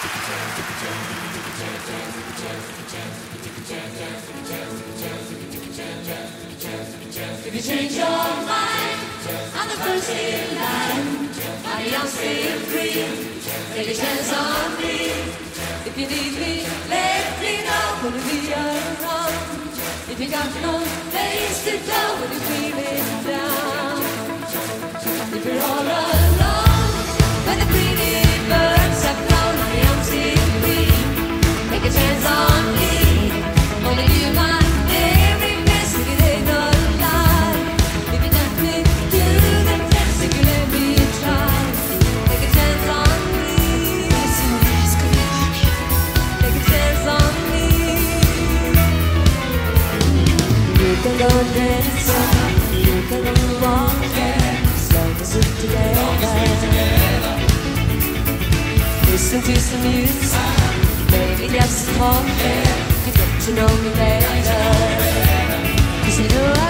If you change your mind, I'm the first in line. I'll stay free. Take a chance on me. If you need me, let me know. Gonna be around. If you got no place to go when you're feeling down. If you're all can go dancing, you can go walking, as long together. Listen to some music, maybe have some to get to know me better. 'Cause you know I